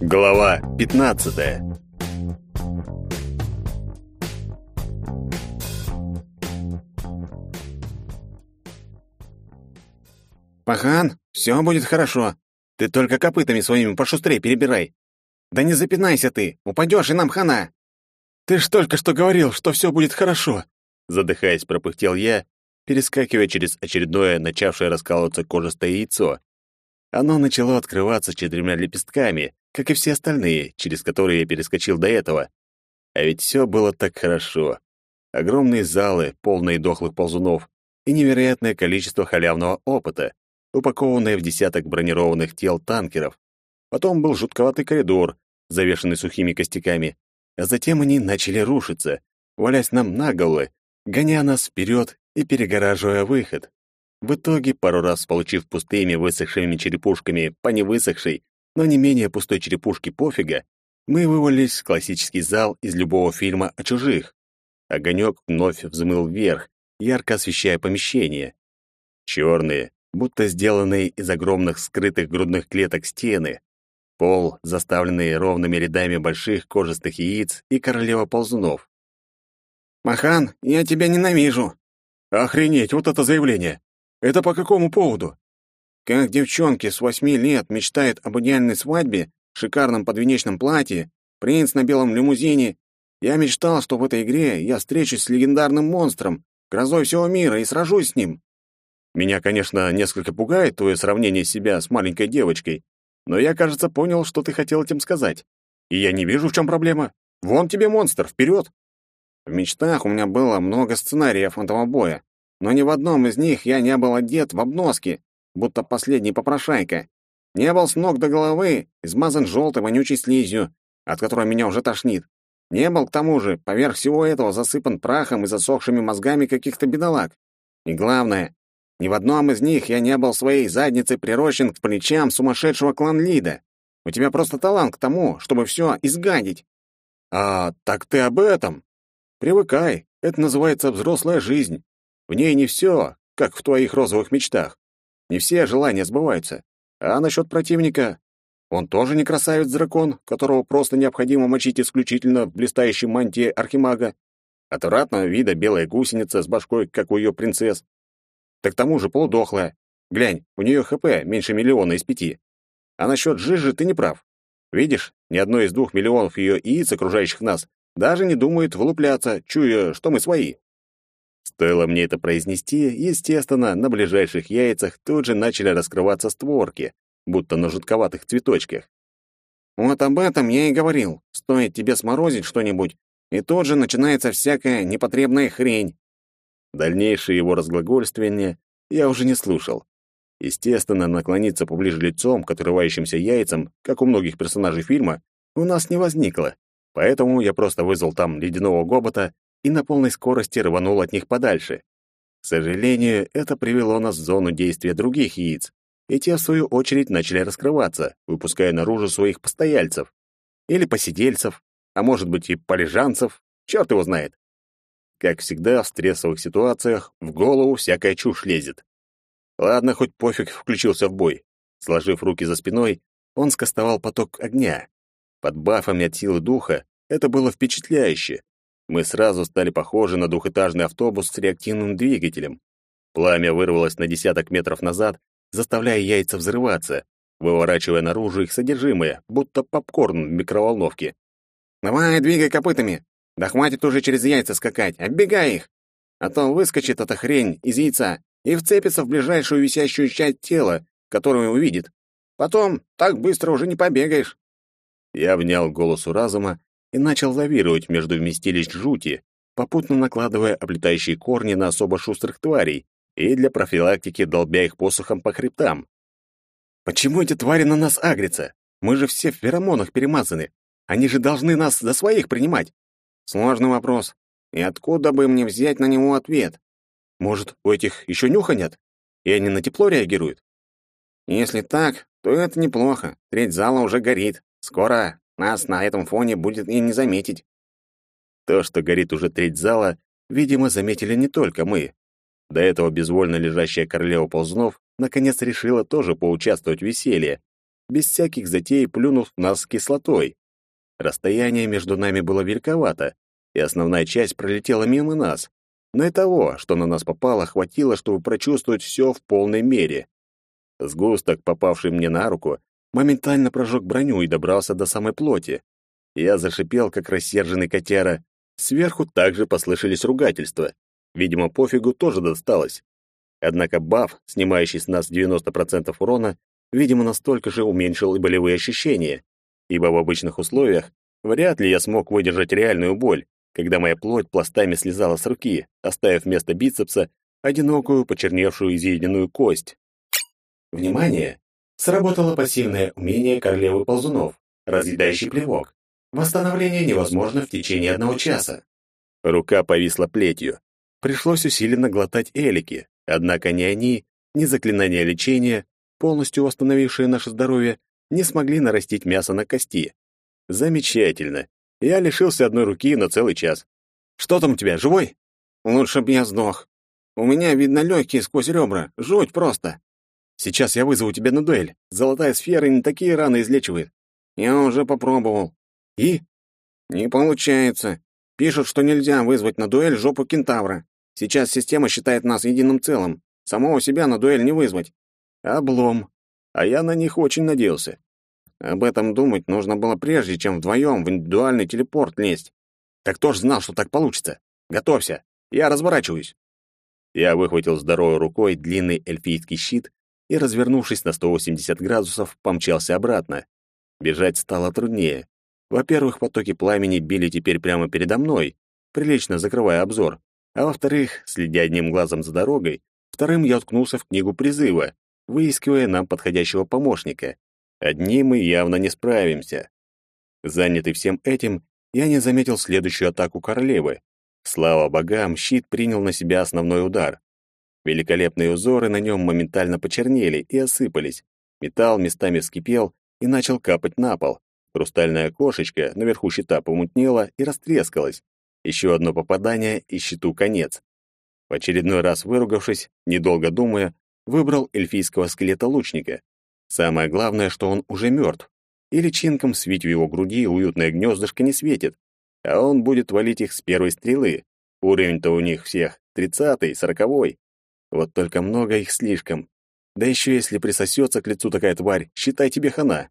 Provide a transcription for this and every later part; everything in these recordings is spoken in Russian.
Глава 15. Пахан, все будет хорошо. Ты только копытами своими пошустрее перебирай. Да не запинайся ты, упадешь и нам хана. Ты ж только что говорил, что все будет хорошо, задыхаясь, пропыхтел я, перескакивая через очередное начавшее раскалываться кожистое яйцо. Оно начало открываться четырьмя лепестками, как и все остальные, через которые я перескочил до этого. А ведь все было так хорошо. Огромные залы, полные дохлых ползунов, и невероятное количество халявного опыта, упакованное в десяток бронированных тел танкеров. Потом был жутковатый коридор, завешенный сухими костяками, а затем они начали рушиться, валясь нам на головы, гоня нас вперед и перегораживая выход. В итоге, пару раз получив пустыми высохшими черепушками по невысохшей, но не менее пустой черепушке пофига, мы вывалились в классический зал из любого фильма о чужих. Огонек вновь взмыл вверх, ярко освещая помещение. Черные, будто сделанные из огромных скрытых грудных клеток стены. Пол, заставленный ровными рядами больших кожистых яиц и королева ползунов. «Махан, я тебя ненавижу!» «Охренеть, вот это заявление! Это по какому поводу?» Как девчонки с восьми лет мечтают об идеальной свадьбе, шикарном подвенечном платье, принц на белом лимузине, я мечтал, что в этой игре я встречусь с легендарным монстром, грозой всего мира, и сражусь с ним. Меня, конечно, несколько пугает твое сравнение себя с маленькой девочкой, но я, кажется, понял, что ты хотел этим сказать. И я не вижу, в чем проблема. Вон тебе монстр, вперед! В мечтах у меня было много сценариев этого боя, но ни в одном из них я не был одет в обноски, будто последний попрошайка. Не был с ног до головы, измазан желтой вонючей слизью, от которой меня уже тошнит. Не был, к тому же, поверх всего этого засыпан прахом и засохшими мозгами каких-то бедолаг. И главное, ни в одном из них я не был своей задницей прирощен к плечам сумасшедшего клан-лида. У тебя просто талант к тому, чтобы все изгадить. А, так ты об этом? Привыкай, это называется взрослая жизнь. В ней не все, как в твоих розовых мечтах. Не все желания сбываются. А насчет противника? Он тоже не красавец-дракон, которого просто необходимо мочить исключительно в блистающей мантии архимага. Отвратного вида белая гусеница с башкой, как у ее принцесс. Так к тому же полудохлая. Глянь, у нее ХП меньше миллиона из пяти. А насчет жижи ты не прав. Видишь, ни одно из двух миллионов ее яиц, окружающих нас, даже не думает вылупляться, чуя, что мы свои. Стоило мне это произнести, естественно, на ближайших яйцах тут же начали раскрываться створки, будто на жутковатых цветочках. «Вот об этом я и говорил. Стоит тебе сморозить что-нибудь, и тут же начинается всякая непотребная хрень». Дальнейшее его разглагольствование я уже не слушал. Естественно, наклониться поближе лицом к отрывающимся яйцам, как у многих персонажей фильма, у нас не возникло, поэтому я просто вызвал там ледяного гобота и на полной скорости рванул от них подальше. К сожалению, это привело нас в зону действия других яиц, и те, в свою очередь, начали раскрываться, выпуская наружу своих постояльцев. Или посидельцев, а может быть и полежанцев, черт его знает. Как всегда, в стрессовых ситуациях в голову всякая чушь лезет. Ладно, хоть пофиг включился в бой. Сложив руки за спиной, он скостовал поток огня. Под бафами от силы духа это было впечатляюще, мы сразу стали похожи на двухэтажный автобус с реактивным двигателем. Пламя вырвалось на десяток метров назад, заставляя яйца взрываться, выворачивая наружу их содержимое, будто попкорн в микроволновке. «Давай, двигай копытами! Да хватит уже через яйца скакать, оббегай их! А то выскочит эта хрень из яйца и вцепится в ближайшую висящую часть тела, которую увидит. Потом так быстро уже не побегаешь!» Я внял голосу разума и начал лавировать между вместилищ жути, попутно накладывая облетающие корни на особо шустрых тварей и для профилактики долбя их посохом по хребтам. Почему эти твари на нас агрятся? Мы же все в феромонах перемазаны. Они же должны нас за своих принимать. Сложный вопрос. И откуда бы мне взять на него ответ? Может, у этих еще нюха нет? И они на тепло реагируют? Если так, то это неплохо. Треть зала уже горит. Скоро нас на этом фоне будет и не заметить. То, что горит уже треть зала, видимо, заметили не только мы. До этого безвольно лежащая королева ползунов наконец решила тоже поучаствовать в веселье. без всяких затей плюнув нас кислотой. Расстояние между нами было великовато, и основная часть пролетела мимо нас. Но и того, что на нас попало, хватило, чтобы прочувствовать все в полной мере. Сгусток, попавший мне на руку, моментально прожег броню и добрался до самой плоти. Я зашипел, как рассерженный котяра. Сверху также послышались ругательства. Видимо, пофигу тоже досталось. Однако баф, снимающий с нас 90% урона, видимо, настолько же уменьшил и болевые ощущения, ибо в обычных условиях вряд ли я смог выдержать реальную боль, когда моя плоть пластами слезала с руки, оставив вместо бицепса одинокую, почерневшую изъеденную кость. Внимание! Сработало пассивное умение королевы ползунов, разъедающий плевок. Восстановление невозможно в течение одного часа. Рука повисла плетью. Пришлось усиленно глотать элики, однако ни они, ни заклинания лечения, полностью восстановившие наше здоровье, не смогли нарастить мясо на кости. Замечательно. Я лишился одной руки на целый час. Что там у тебя, живой? Лучше б я сдох. У меня, видно, легкие сквозь ребра. Жуть просто. Сейчас я вызову тебя на дуэль. Золотая сфера не такие раны излечивает. Я уже попробовал. И? Не получается. Пишут, что нельзя вызвать на дуэль жопу кентавра. Сейчас система считает нас единым целым. Самого себя на дуэль не вызвать. Облом. А я на них очень надеялся. Об этом думать нужно было прежде, чем вдвоем в индивидуальный телепорт лезть. Так кто ж знал, что так получится? Готовься. Я разворачиваюсь. Я выхватил здоровой рукой длинный эльфийский щит и, развернувшись на 180 градусов, помчался обратно. Бежать стало труднее. Во-первых, потоки пламени били теперь прямо передо мной, прилично закрывая обзор. А во-вторых, следя одним глазом за дорогой, вторым я уткнулся в книгу призыва, выискивая нам подходящего помощника. Одни мы явно не справимся. Занятый всем этим, я не заметил следующую атаку королевы. Слава богам, щит принял на себя основной удар. Великолепные узоры на нем моментально почернели и осыпались. Металл местами вскипел и начал капать на пол. Хрустальная кошечка наверху щита помутнела и растрескалась. Еще одно попадание, и щиту конец. В очередной раз выругавшись, недолго думая, выбрал эльфийского скелета-лучника. Самое главное, что он уже мертв. И личинкам свить в его груди уютное гнездышко не светит, а он будет валить их с первой стрелы. Уровень-то у них всех тридцатый, сороковой. Вот только много их слишком. Да еще если присосется к лицу такая тварь, считай тебе хана.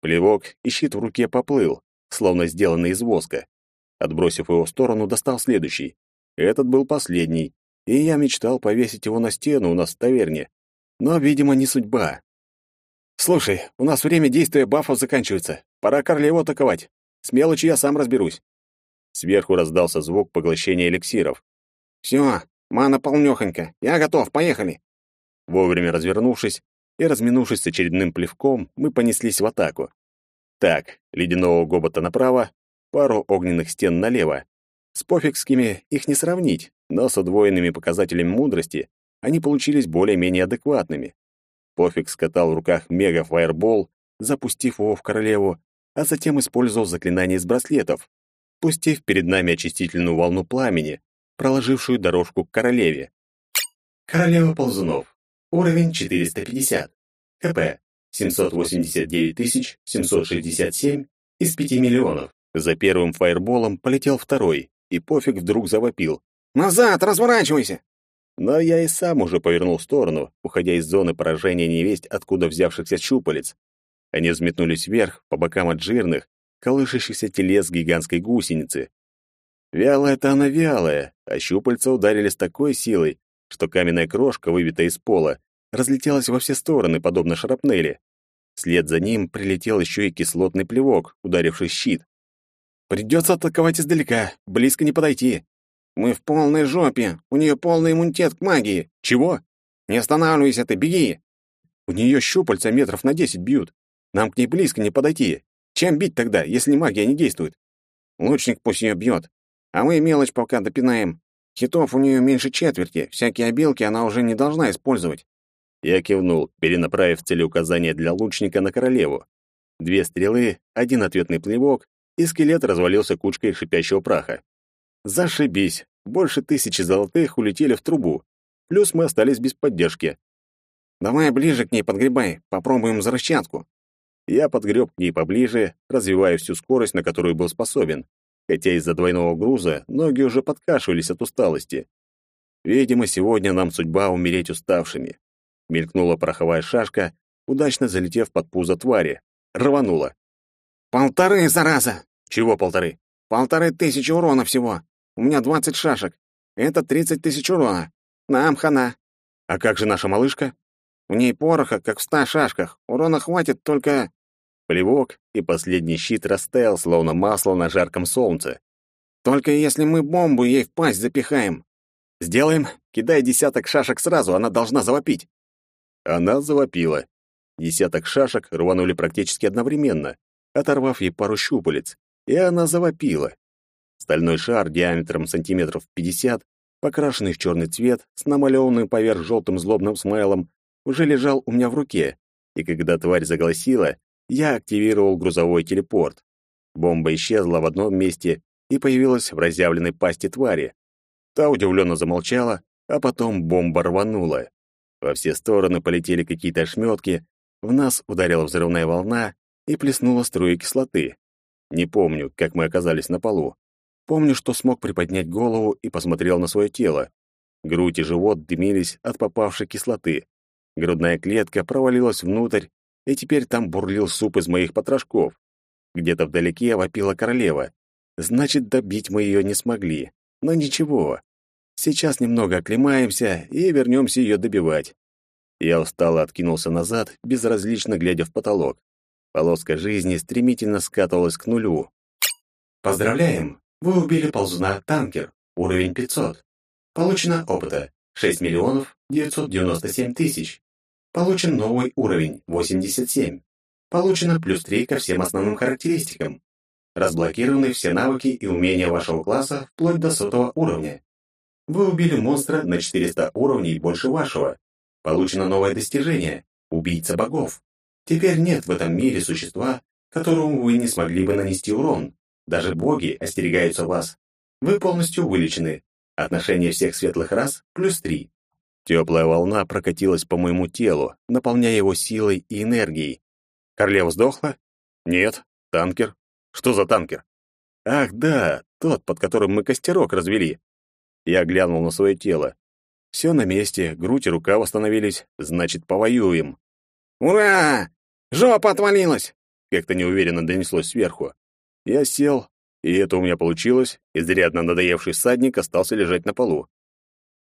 Плевок и щит в руке поплыл, словно сделанный из воска. Отбросив его в сторону, достал следующий. Этот был последний, и я мечтал повесить его на стену у нас в таверне. Но, видимо, не судьба. «Слушай, у нас время действия бафов заканчивается. Пора королеву атаковать. С мелочью я сам разберусь». Сверху раздался звук поглощения эликсиров. «Все, мана полнёхонька. Я готов, поехали». Вовремя развернувшись, и, разминувшись с очередным плевком, мы понеслись в атаку. Так, ледяного гобота направо, пару огненных стен налево. С пофигскими их не сравнить, но с удвоенными показателями мудрости они получились более-менее адекватными. Пофиг скатал в руках мега-фаербол, запустив его в королеву, а затем использовал заклинание из браслетов, пустив перед нами очистительную волну пламени, проложившую дорожку к королеве. Королева ползунов. Уровень 450. КП 789 767 из 5 миллионов. За первым фаерболом полетел второй, и пофиг вдруг завопил. «Назад, разворачивайся!» Но я и сам уже повернул в сторону, уходя из зоны поражения невесть, откуда взявшихся щупалец. Они взметнулись вверх, по бокам от жирных, колышащихся телес гигантской гусеницы. Вялая-то она вялая, а щупальца ударили с такой силой, что каменная крошка, выбитая из пола, разлетелась во все стороны, подобно шрапнели. Вслед за ним прилетел еще и кислотный плевок, ударивший щит. «Придется атаковать издалека, близко не подойти». «Мы в полной жопе, у нее полный иммунитет к магии». «Чего?» «Не останавливайся ты, беги!» «У нее щупальца метров на десять бьют. Нам к ней близко не подойти. Чем бить тогда, если магия не действует?» «Лучник пусть ее бьет, а мы мелочь пока допинаем. Хитов у нее меньше четверти, всякие обилки она уже не должна использовать. Я кивнул, перенаправив целеуказание для лучника на королеву. Две стрелы, один ответный плевок, и скелет развалился кучкой шипящего праха. Зашибись, больше тысячи золотых улетели в трубу. Плюс мы остались без поддержки. Давай ближе к ней подгребай, попробуем взрывчатку. Я подгреб к ней поближе, развивая всю скорость, на которую был способен, хотя из-за двойного груза ноги уже подкашивались от усталости. Видимо, сегодня нам судьба умереть уставшими. Мелькнула пороховая шашка, удачно залетев под пузо твари. Рванула. «Полторы, зараза!» «Чего полторы?» «Полторы тысячи урона всего. У меня двадцать шашек. Это тридцать тысяч урона. Нам хана». «А как же наша малышка?» «В ней пороха, как в ста шашках. Урона хватит только...» Плевок, и последний щит растаял, словно масло на жарком солнце. «Только если мы бомбу ей в пасть запихаем». «Сделаем. Кидай десяток шашек сразу, она должна завопить». Она завопила. Десяток шашек рванули практически одновременно, оторвав ей пару щупалец, и она завопила. Стальной шар диаметром сантиметров пятьдесят, покрашенный в черный цвет, с намалеванным поверх желтым злобным смайлом, уже лежал у меня в руке, и когда тварь заголосила, я активировал грузовой телепорт. Бомба исчезла в одном месте и появилась в разъявленной пасти твари. Та удивленно замолчала, а потом бомба рванула. Во все стороны полетели какие-то ошметки, в нас ударила взрывная волна и плеснула струя кислоты. Не помню, как мы оказались на полу. Помню, что смог приподнять голову и посмотрел на свое тело. Грудь и живот дымились от попавшей кислоты. Грудная клетка провалилась внутрь, и теперь там бурлил суп из моих потрошков. Где-то вдалеке вопила королева. Значит, добить мы ее не смогли. Но ничего. Сейчас немного оклемаемся и вернемся ее добивать. Я устало откинулся назад, безразлично глядя в потолок. Полоска жизни стремительно скатывалась к нулю. Поздравляем! Вы убили ползуна танкер, уровень 500. Получено опыта 6 миллионов 997 тысяч. Получен новый уровень 87. Получено плюс 3 ко всем основным характеристикам. Разблокированы все навыки и умения вашего класса вплоть до сотого уровня. Вы убили монстра на 400 уровней больше вашего. Получено новое достижение – убийца богов. Теперь нет в этом мире существа, которому вы не смогли бы нанести урон. Даже боги остерегаются вас. Вы полностью вылечены. Отношение всех светлых рас – плюс 3. Теплая волна прокатилась по моему телу, наполняя его силой и энергией. Королева сдохла? Нет. Танкер? Что за танкер? Ах, да, тот, под которым мы костерок развели. Я глянул на свое тело. Все на месте, грудь и рука восстановились, значит, повоюем. «Ура! Жопа отвалилась!» Как-то неуверенно донеслось сверху. Я сел, и это у меня получилось. Изрядно надоевший всадник остался лежать на полу.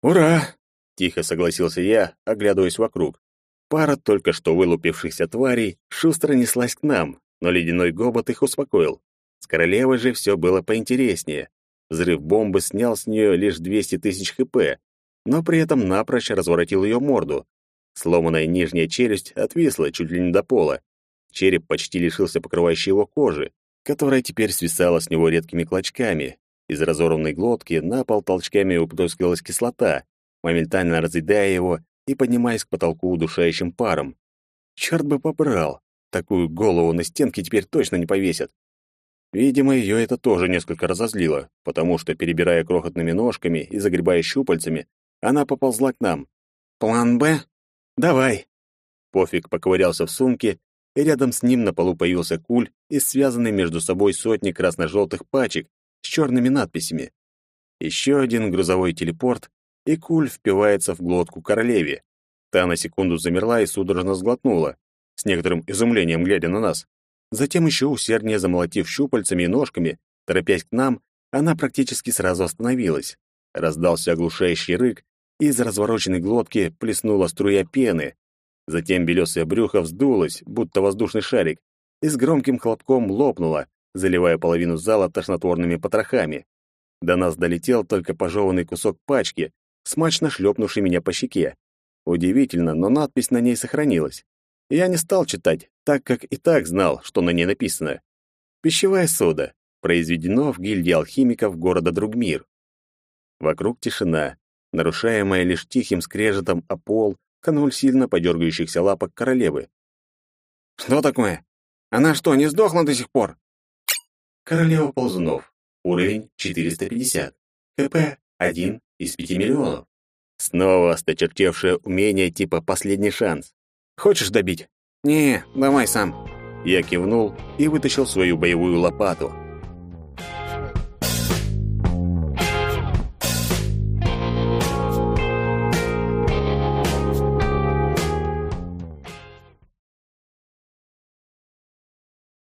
«Ура!» — тихо согласился я, оглядываясь вокруг. Пара только что вылупившихся тварей шустро неслась к нам, но ледяной гобот их успокоил. С королевой же все было поинтереснее. Взрыв бомбы снял с нее лишь 200 тысяч хп, но при этом напрочь разворотил ее морду. Сломанная нижняя челюсть отвисла чуть ли не до пола. Череп почти лишился покрывающей его кожи, которая теперь свисала с него редкими клочками. Из разорванной глотки на пол толчками уплескалась кислота, моментально разъедая его и поднимаясь к потолку удушающим паром. Черт бы побрал! Такую голову на стенке теперь точно не повесят. Видимо, ее это тоже несколько разозлило, потому что, перебирая крохотными ножками и загребая щупальцами, она поползла к нам. «План Б?» «Давай». Пофиг поковырялся в сумке, и рядом с ним на полу появился куль из связанной между собой сотни красно-желтых пачек с черными надписями. Еще один грузовой телепорт, и куль впивается в глотку королеве. Та на секунду замерла и судорожно сглотнула, с некоторым изумлением глядя на нас. Затем еще усерднее замолотив щупальцами и ножками, торопясь к нам, она практически сразу остановилась. Раздался оглушающий рык, и из развороченной глотки плеснула струя пены. Затем белесое брюхо вздулось, будто воздушный шарик, и с громким хлопком лопнуло, заливая половину зала тошнотворными потрохами. До нас долетел только пожеванный кусок пачки, смачно шлепнувший меня по щеке. Удивительно, но надпись на ней сохранилась. Я не стал читать, так как и так знал, что на ней написано. «Пищевая сода. Произведено в гильдии алхимиков города Другмир». Вокруг тишина, нарушаемая лишь тихим скрежетом о пол конвульсивно подергающихся лапок королевы. «Что такое? Она что, не сдохла до сих пор?» Королева ползунов. Уровень 450. КП 1 из 5 миллионов. Снова осточертевшее умение типа «последний шанс». Хочешь добить? «Не, давай сам». Я кивнул и вытащил свою боевую лопату.